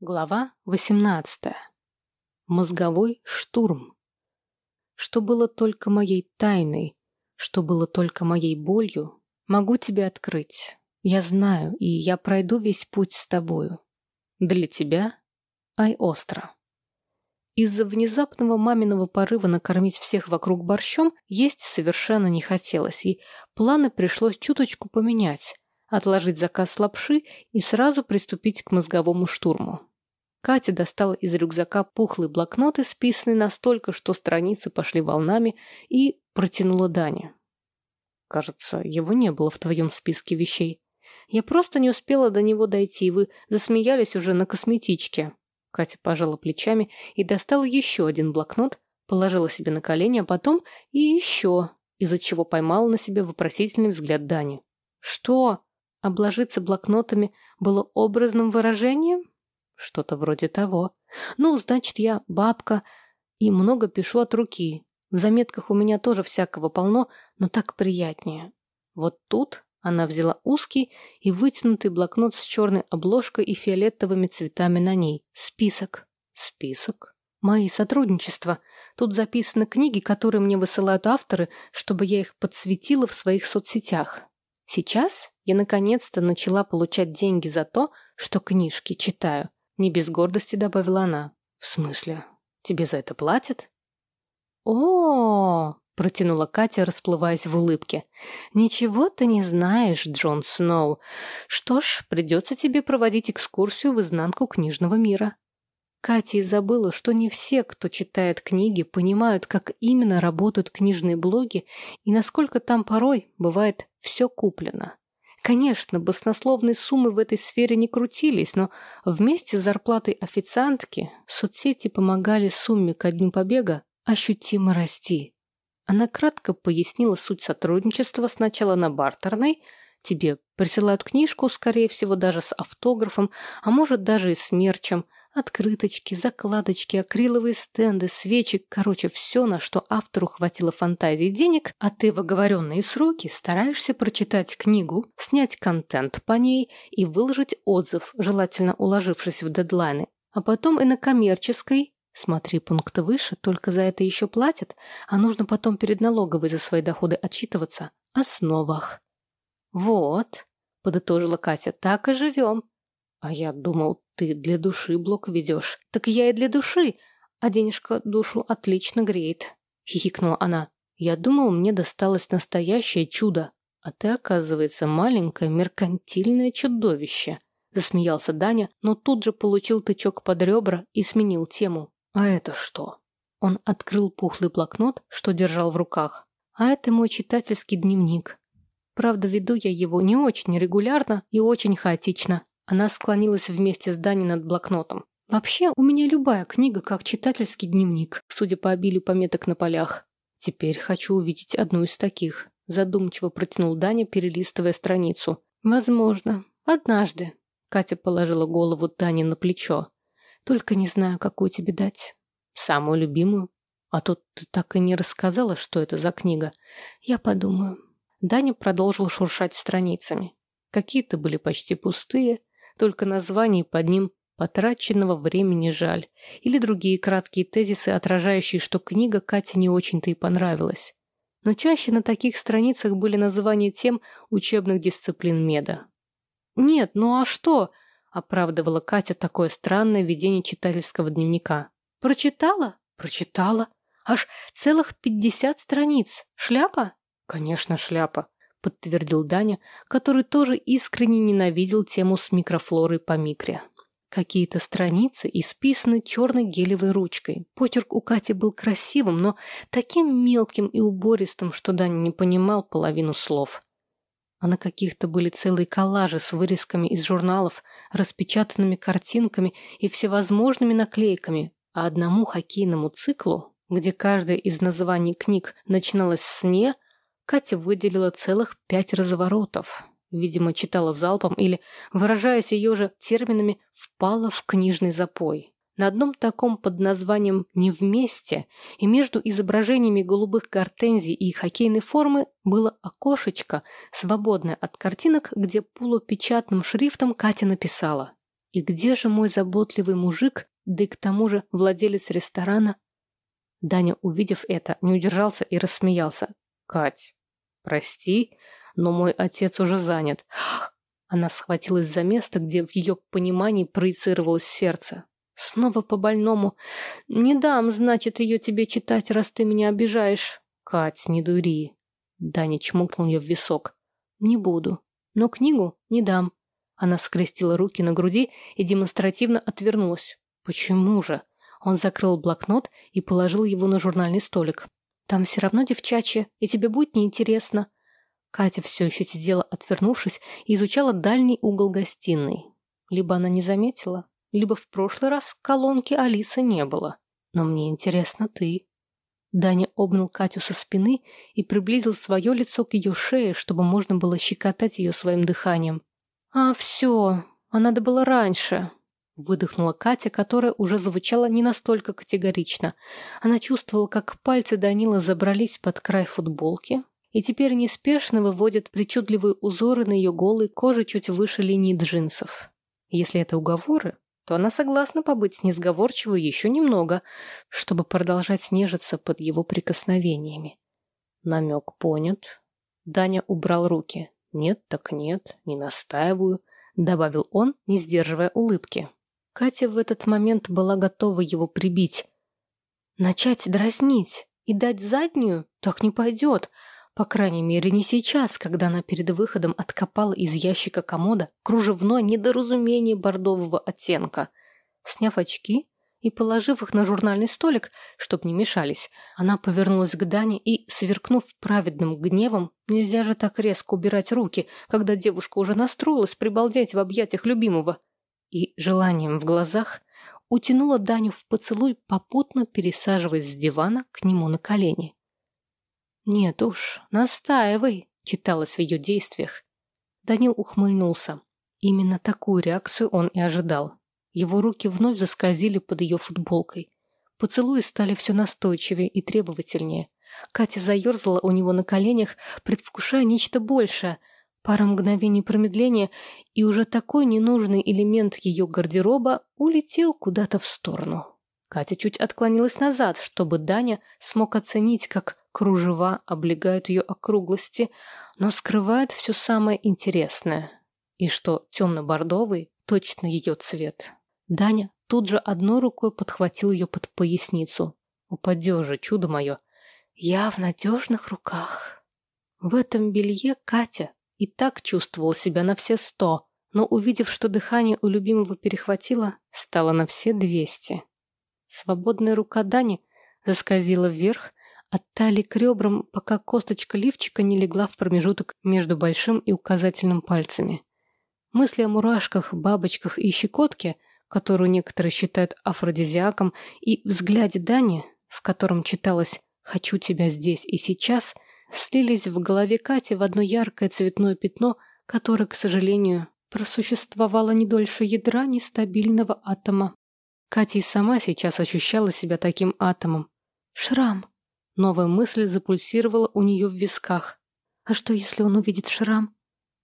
Глава 18. Мозговой штурм. Что было только моей тайной, что было только моей болью, могу тебе открыть. Я знаю, и я пройду весь путь с тобою. Для тебя Ай Остро. Из-за внезапного маминого порыва накормить всех вокруг борщом есть совершенно не хотелось, и планы пришлось чуточку поменять отложить заказ лапши и сразу приступить к мозговому штурму. Катя достала из рюкзака пухлый блокнот, исписанный настолько, что страницы пошли волнами, и протянула Дане. «Кажется, его не было в твоем списке вещей. Я просто не успела до него дойти, вы засмеялись уже на косметичке». Катя пожала плечами и достала еще один блокнот, положила себе на колени, а потом и еще, из-за чего поймала на себе вопросительный взгляд Дани. «Что?» Обложиться блокнотами было образным выражением? Что-то вроде того. Ну, значит, я бабка и много пишу от руки. В заметках у меня тоже всякого полно, но так приятнее. Вот тут она взяла узкий и вытянутый блокнот с черной обложкой и фиолетовыми цветами на ней. Список. Список. Мои сотрудничества. Тут записаны книги, которые мне высылают авторы, чтобы я их подсветила в своих соцсетях. Сейчас я наконец-то начала получать деньги за то, что книжки читаю. Не без гордости добавила она. В смысле? Тебе за это платят? О, -о, -о протянула Катя, расплываясь в улыбке. Ничего ты не знаешь, Джон Сноу. Что ж, придется тебе проводить экскурсию в изнанку книжного мира. Катя и забыла, что не все, кто читает книги, понимают, как именно работают книжные блоги и насколько там порой бывает все куплено. Конечно, баснословные суммы в этой сфере не крутились, но вместе с зарплатой официантки соцсети помогали сумме ко дню побега ощутимо расти. Она кратко пояснила суть сотрудничества сначала на бартерной, тебе присылают книжку, скорее всего, даже с автографом, а может даже и с мерчем – Открыточки, закладочки, акриловые стенды, свечи, короче, все, на что автору хватило фантазии денег, а ты в оговоренные сроки стараешься прочитать книгу, снять контент по ней и выложить отзыв, желательно уложившись в дедлайны. А потом и на коммерческой, смотри пункт выше, только за это еще платят, а нужно потом перед налоговой за свои доходы отчитываться, основах. Вот, подытожила Катя, так и живем. А я думал, ты для души блок ведешь. Так я и для души. А денежка душу отлично греет. Хихикнула она. Я думал, мне досталось настоящее чудо. А ты, оказывается, маленькое меркантильное чудовище. Засмеялся Даня, но тут же получил тычок под ребра и сменил тему. А это что? Он открыл пухлый блокнот, что держал в руках. А это мой читательский дневник. Правда, веду я его не очень регулярно и очень хаотично. Она склонилась вместе с Дани над блокнотом. «Вообще, у меня любая книга как читательский дневник, судя по обилию пометок на полях. Теперь хочу увидеть одну из таких», – задумчиво протянул Даня, перелистывая страницу. «Возможно. Однажды». Катя положила голову Дани на плечо. «Только не знаю, какую тебе дать». «Самую любимую. А тут ты так и не рассказала, что это за книга. Я подумаю». Даня продолжил шуршать страницами. Какие-то были почти пустые, только названий под ним потраченного времени жаль. Или другие краткие тезисы, отражающие, что книга Кате не очень-то и понравилась. Но чаще на таких страницах были названия тем учебных дисциплин меда. «Нет, ну а что?» – оправдывала Катя такое странное ведение читательского дневника. «Прочитала? Прочитала. Аж целых пятьдесят страниц. Шляпа?» «Конечно, шляпа подтвердил Даня, который тоже искренне ненавидел тему с микрофлорой по микре. Какие-то страницы исписаны черной гелевой ручкой. Почерк у Кати был красивым, но таким мелким и убористым, что Даня не понимал половину слов. А на каких-то были целые коллажи с вырезками из журналов, распечатанными картинками и всевозможными наклейками, а одному хоккейному циклу, где каждое из названий книг начиналось с «не», Катя выделила целых пять разворотов. Видимо, читала залпом или, выражаясь ее же терминами, впала в книжный запой. На одном таком под названием «Не вместе» и между изображениями голубых гортензий и хоккейной формы было окошечко, свободное от картинок, где полупечатным шрифтом Катя написала И где же мой заботливый мужик, да и к тому же владелец ресторана? Даня, увидев это, не удержался и рассмеялся. «Кать, прости, но мой отец уже занят». Она схватилась за место, где в ее понимании проецировалось сердце. Снова по больному. «Не дам, значит, ее тебе читать, раз ты меня обижаешь». «Кать, не дури». Даня чмокнул ее в висок. «Не буду. Но книгу не дам». Она скрестила руки на груди и демонстративно отвернулась. «Почему же?» Он закрыл блокнот и положил его на журнальный столик. «Там все равно девчачье, и тебе будет неинтересно». Катя все еще сидела, отвернувшись, и изучала дальний угол гостиной. Либо она не заметила, либо в прошлый раз колонки Алисы не было. Но мне интересно ты. Даня обнял Катю со спины и приблизил свое лицо к ее шее, чтобы можно было щекотать ее своим дыханием. «А, все, а надо было раньше», — выдохнула Катя, которая уже звучала не настолько категорично. Она чувствовала, как пальцы Данила забрались под край футболки и теперь неспешно выводят причудливые узоры на ее голой коже чуть выше линии джинсов. Если это уговоры, то она согласна побыть несговорчивой еще немного, чтобы продолжать нежиться под его прикосновениями. Намек понят. Даня убрал руки. «Нет, так нет, не настаиваю», — добавил он, не сдерживая улыбки. Катя в этот момент была готова его прибить. Начать дразнить и дать заднюю? Так не пойдет. По крайней мере, не сейчас, когда она перед выходом откопала из ящика комода кружевное недоразумение бордового оттенка. Сняв очки и положив их на журнальный столик, чтоб не мешались, она повернулась к Дане и, сверкнув праведным гневом, нельзя же так резко убирать руки, когда девушка уже настроилась прибалдеть в объятиях любимого, и желанием в глазах утянула Даню в поцелуй, попутно пересаживаясь с дивана к нему на колени. «Нет уж, настаивай», — читалось в ее действиях. Данил ухмыльнулся. Именно такую реакцию он и ожидал. Его руки вновь заскользили под ее футболкой. Поцелуи стали все настойчивее и требовательнее. Катя заерзала у него на коленях, предвкушая нечто большее. Пара мгновений промедления, и уже такой ненужный элемент ее гардероба улетел куда-то в сторону. Катя чуть отклонилась назад, чтобы Даня смог оценить, как Кружева облегают ее округлости, но скрывают все самое интересное. И что темно-бордовый – точно ее цвет. Даня тут же одной рукой подхватил ее под поясницу. «Упадешь же, чудо мое!» «Я в надежных руках». В этом белье Катя и так чувствовала себя на все сто, но, увидев, что дыхание у любимого перехватило, стало на все двести. Свободная рука Дани заскользила вверх, от талии к ребрам, пока косточка лифчика не легла в промежуток между большим и указательным пальцами. Мысли о мурашках, бабочках и щекотке, которую некоторые считают афродизиаком, и взгляде Дани, в котором читалось «хочу тебя здесь и сейчас», слились в голове Кати в одно яркое цветное пятно, которое, к сожалению, просуществовало не дольше ядра нестабильного атома. Катя и сама сейчас ощущала себя таким атомом. Шрам. Новая мысль запульсировала у нее в висках. А что, если он увидит шрам?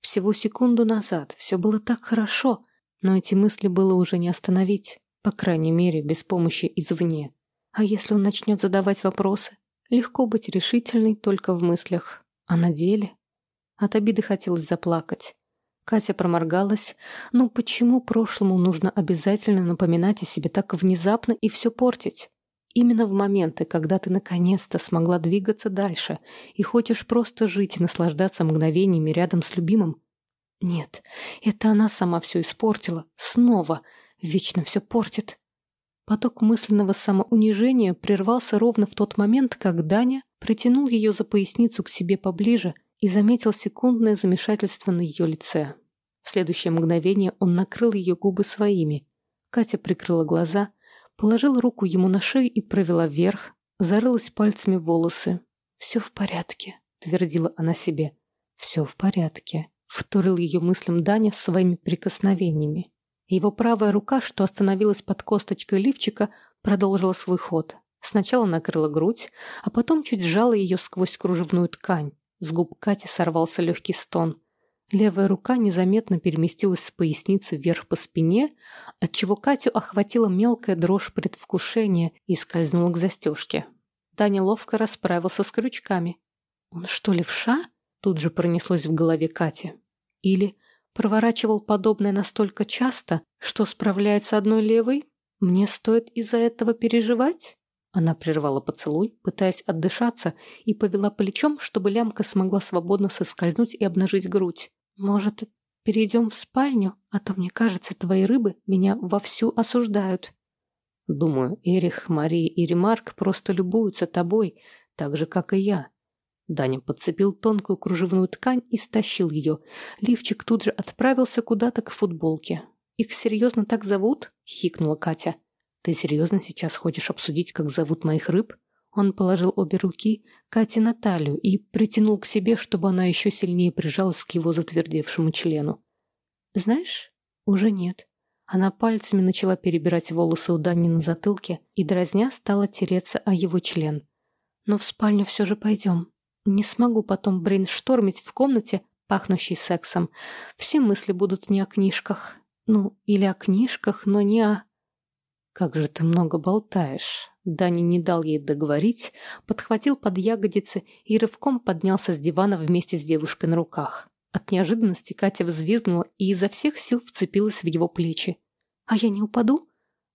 Всего секунду назад все было так хорошо, но эти мысли было уже не остановить, по крайней мере, без помощи извне. А если он начнет задавать вопросы? Легко быть решительной только в мыслях. А на деле? От обиды хотелось заплакать. Катя проморгалась. Ну почему прошлому нужно обязательно напоминать о себе так внезапно и все портить? Именно в моменты, когда ты наконец-то смогла двигаться дальше и хочешь просто жить и наслаждаться мгновениями рядом с любимым. Нет, это она сама все испортила. Снова. Вечно все портит. Поток мысленного самоунижения прервался ровно в тот момент, как Даня притянул ее за поясницу к себе поближе и заметил секундное замешательство на ее лице. В следующее мгновение он накрыл ее губы своими. Катя прикрыла глаза — Положила руку ему на шею и провела вверх, зарылась пальцами в волосы. «Все в порядке», — твердила она себе. «Все в порядке», — вторил ее мыслям Даня своими прикосновениями. Его правая рука, что остановилась под косточкой лифчика, продолжила свой ход. Сначала накрыла грудь, а потом чуть сжала ее сквозь кружевную ткань. С губ Кати сорвался легкий стон. Левая рука незаметно переместилась с поясницы вверх по спине, отчего Катю охватила мелкая дрожь предвкушения и скользнула к застежке. Таня ловко расправился с крючками. «Он что, левша?» Тут же пронеслось в голове Кати. Или проворачивал подобное настолько часто, что справляется одной левой? Мне стоит из-за этого переживать? Она прервала поцелуй, пытаясь отдышаться, и повела плечом, чтобы лямка смогла свободно соскользнуть и обнажить грудь. «Может, перейдем в спальню? А то, мне кажется, твои рыбы меня вовсю осуждают». «Думаю, Эрих, Мария и Ремарк просто любуются тобой, так же, как и я. Даня подцепил тонкую кружевную ткань и стащил ее. Лифчик тут же отправился куда-то к футболке. «Их серьезно так зовут?» — хикнула Катя. «Ты серьезно сейчас хочешь обсудить, как зовут моих рыб?» Он положил обе руки Кате на талию и притянул к себе, чтобы она еще сильнее прижалась к его затвердевшему члену. «Знаешь, уже нет». Она пальцами начала перебирать волосы у Дани на затылке и, дразня, стала тереться о его член. «Но в спальню все же пойдем. Не смогу потом брейнштормить в комнате, пахнущей сексом. Все мысли будут не о книжках. Ну, или о книжках, но не о... Как же ты много болтаешь. Дани не дал ей договорить, подхватил под ягодицы и рывком поднялся с дивана вместе с девушкой на руках. От неожиданности Катя взвизгнула и изо всех сил вцепилась в его плечи. «А я не упаду?»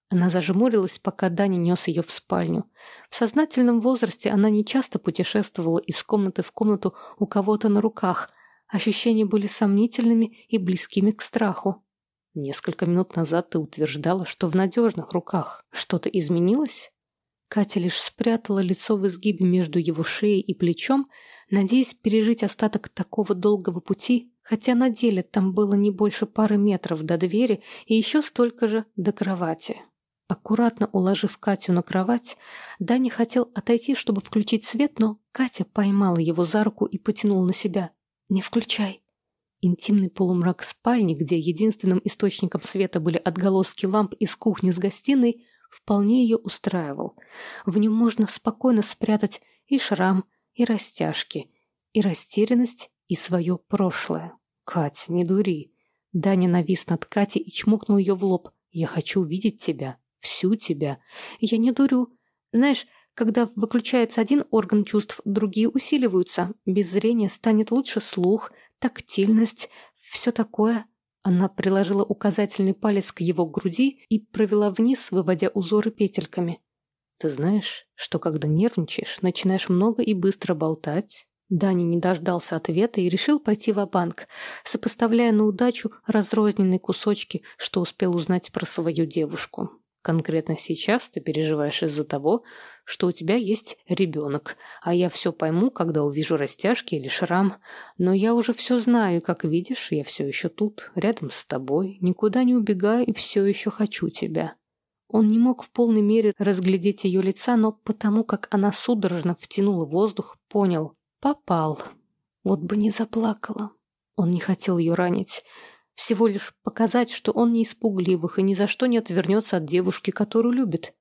Она зажмурилась, пока Даня нес ее в спальню. В сознательном возрасте она нечасто путешествовала из комнаты в комнату у кого-то на руках. Ощущения были сомнительными и близкими к страху. Несколько минут назад ты утверждала, что в надежных руках. Что-то изменилось? Катя лишь спрятала лицо в изгибе между его шеей и плечом, надеясь пережить остаток такого долгого пути, хотя на деле там было не больше пары метров до двери и еще столько же до кровати. Аккуратно уложив Катю на кровать, Даня хотел отойти, чтобы включить свет, но Катя поймала его за руку и потянула на себя. «Не включай». Интимный полумрак спальни, где единственным источником света были отголоски ламп из кухни с гостиной, вполне ее устраивал. В нем можно спокойно спрятать и шрам, и растяжки, и растерянность, и свое прошлое. «Кать, не дури». Даня навис над Катей и чмокнул ее в лоб. «Я хочу видеть тебя всю тебя. Я не дурю. Знаешь, когда выключается один орган чувств, другие усиливаются. Без зрения станет лучше слух, тактильность, все такое. Она приложила указательный палец к его груди и провела вниз, выводя узоры петельками. Ты знаешь, что когда нервничаешь, начинаешь много и быстро болтать? Дани не дождался ответа и решил пойти в банк сопоставляя на удачу разрозненные кусочки, что успел узнать про свою девушку. Конкретно сейчас ты переживаешь из-за того, что у тебя есть ребенок, а я все пойму, когда увижу растяжки или шрам. Но я уже все знаю, как видишь, я все еще тут, рядом с тобой, никуда не убегаю и все еще хочу тебя». Он не мог в полной мере разглядеть ее лица, но потому как она судорожно втянула воздух, понял – попал. Вот бы не заплакала. Он не хотел ее ранить. Всего лишь показать, что он не испугливых и ни за что не отвернется от девушки, которую любит.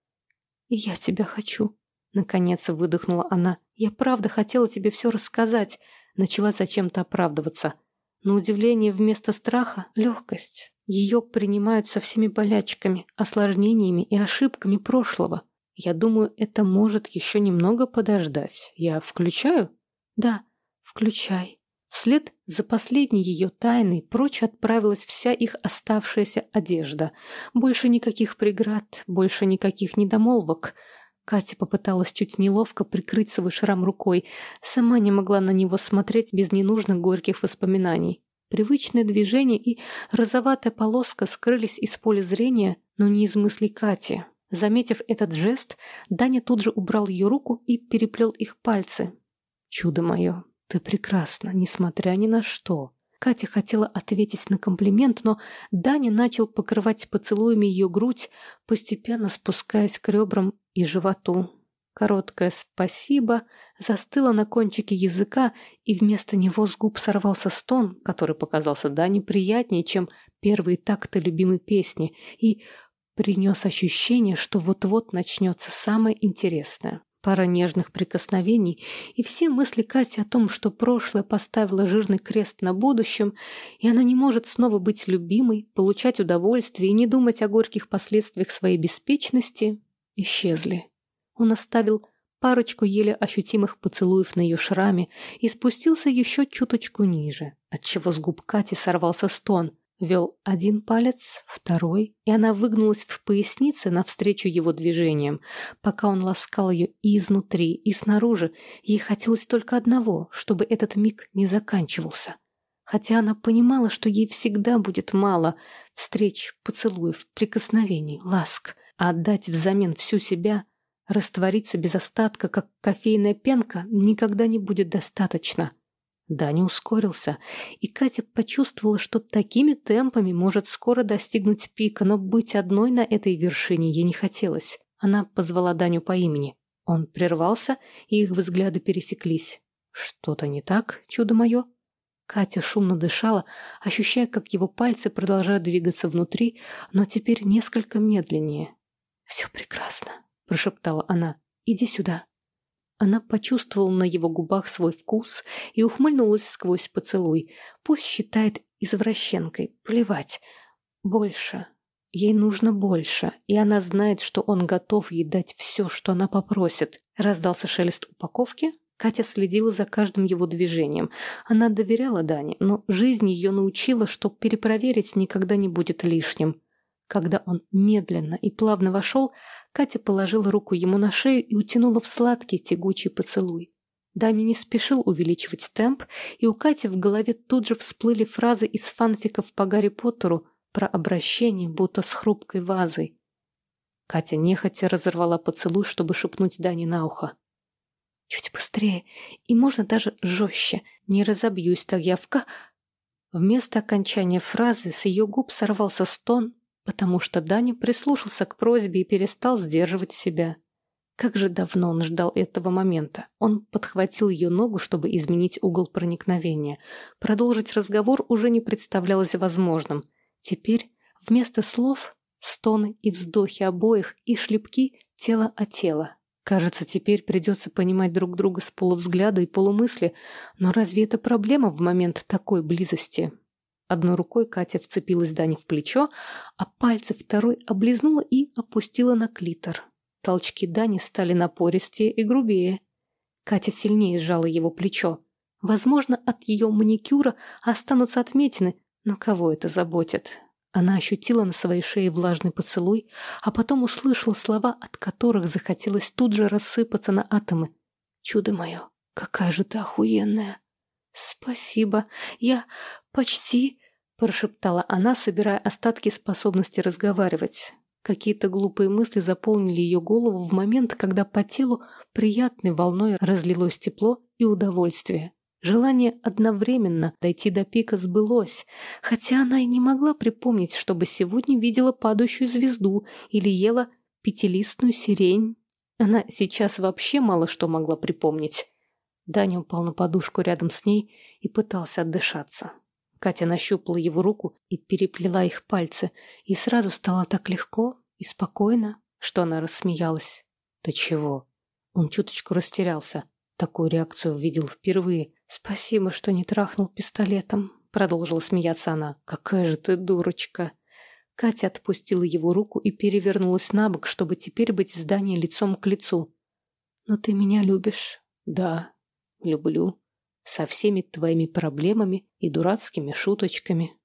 «И я тебя хочу», — наконец выдохнула она. «Я правда хотела тебе все рассказать», — начала зачем-то оправдываться. На удивление вместо страха — легкость. Ее принимают со всеми болячками, осложнениями и ошибками прошлого. Я думаю, это может еще немного подождать. Я включаю? Да, включай. Вслед за последней ее тайной прочь отправилась вся их оставшаяся одежда. Больше никаких преград, больше никаких недомолвок. Катя попыталась чуть неловко прикрыть свой шрам рукой. Сама не могла на него смотреть без ненужных горьких воспоминаний. Привычное движение и розоватая полоска скрылись из поля зрения, но не из мыслей Кати. Заметив этот жест, Даня тут же убрал ее руку и переплел их пальцы. «Чудо мое, «Ты прекрасна, несмотря ни на что». Катя хотела ответить на комплимент, но Даня начал покрывать поцелуями ее грудь, постепенно спускаясь к ребрам и животу. Короткое «спасибо» застыло на кончике языка, и вместо него с губ сорвался стон, который показался Дане приятнее, чем первые такты любимой песни, и принес ощущение, что вот-вот начнется самое интересное. Пара нежных прикосновений, и все мысли Кати о том, что прошлое поставило жирный крест на будущем, и она не может снова быть любимой, получать удовольствие и не думать о горьких последствиях своей беспечности, исчезли. Он оставил парочку еле ощутимых поцелуев на ее шраме и спустился еще чуточку ниже, отчего с губ Кати сорвался стон – Вел один палец, второй, и она выгнулась в пояснице навстречу его движениям, пока он ласкал ее и изнутри, и снаружи. Ей хотелось только одного, чтобы этот миг не заканчивался. Хотя она понимала, что ей всегда будет мало встреч, поцелуев, прикосновений, ласк, а отдать взамен всю себя, раствориться без остатка, как кофейная пенка, никогда не будет достаточно. Даня ускорился, и Катя почувствовала, что такими темпами может скоро достигнуть пика, но быть одной на этой вершине ей не хотелось. Она позвала Даню по имени. Он прервался, и их взгляды пересеклись. «Что-то не так, чудо мое?» Катя шумно дышала, ощущая, как его пальцы продолжают двигаться внутри, но теперь несколько медленнее. «Все прекрасно», — прошептала она. «Иди сюда». Она почувствовала на его губах свой вкус и ухмыльнулась сквозь поцелуй. Пусть считает извращенкой, плевать. Больше. Ей нужно больше, и она знает, что он готов ей дать все, что она попросит. Раздался шелест упаковки. Катя следила за каждым его движением. Она доверяла Дане, но жизнь ее научила, что перепроверить никогда не будет лишним. Когда он медленно и плавно вошел, Катя положила руку ему на шею и утянула в сладкий тягучий поцелуй. Даня не спешил увеличивать темп, и у Кати в голове тут же всплыли фразы из фанфиков по Гарри Поттеру про обращение, будто с хрупкой вазой. Катя нехотя разорвала поцелуй, чтобы шепнуть Дане на ухо. «Чуть быстрее, и можно даже жестче. Не разобьюсь так я в ка...» Вместо окончания фразы с ее губ сорвался стон, потому что Даня прислушался к просьбе и перестал сдерживать себя. Как же давно он ждал этого момента. Он подхватил ее ногу, чтобы изменить угол проникновения. Продолжить разговор уже не представлялось возможным. Теперь вместо слов стоны и вздохи обоих и шлепки тело о тело. Кажется, теперь придется понимать друг друга с полувзгляда и полумысли, но разве это проблема в момент такой близости? Одной рукой Катя вцепилась Дане в плечо, а пальцы второй облизнула и опустила на клитор. Толчки Дани стали напористее и грубее. Катя сильнее сжала его плечо. Возможно, от ее маникюра останутся отметины, но кого это заботит? Она ощутила на своей шее влажный поцелуй, а потом услышала слова, от которых захотелось тут же рассыпаться на атомы. «Чудо мое, какая же ты охуенная!» «Спасибо, я почти...» — прошептала она, собирая остатки способности разговаривать. Какие-то глупые мысли заполнили ее голову в момент, когда по телу приятной волной разлилось тепло и удовольствие. Желание одновременно дойти до пика сбылось, хотя она и не могла припомнить, чтобы сегодня видела падающую звезду или ела пятилистную сирень. Она сейчас вообще мало что могла припомнить. Даня упал на подушку рядом с ней и пытался отдышаться. Катя нащупала его руку и переплела их пальцы, и сразу стало так легко и спокойно, что она рассмеялась. «Ты чего?» Он чуточку растерялся. Такую реакцию увидел впервые. «Спасибо, что не трахнул пистолетом», — продолжила смеяться она. «Какая же ты дурочка!» Катя отпустила его руку и перевернулась на бок, чтобы теперь быть с Даней лицом к лицу. «Но ты меня любишь?» «Да, люблю», со всеми твоими проблемами и дурацкими шуточками.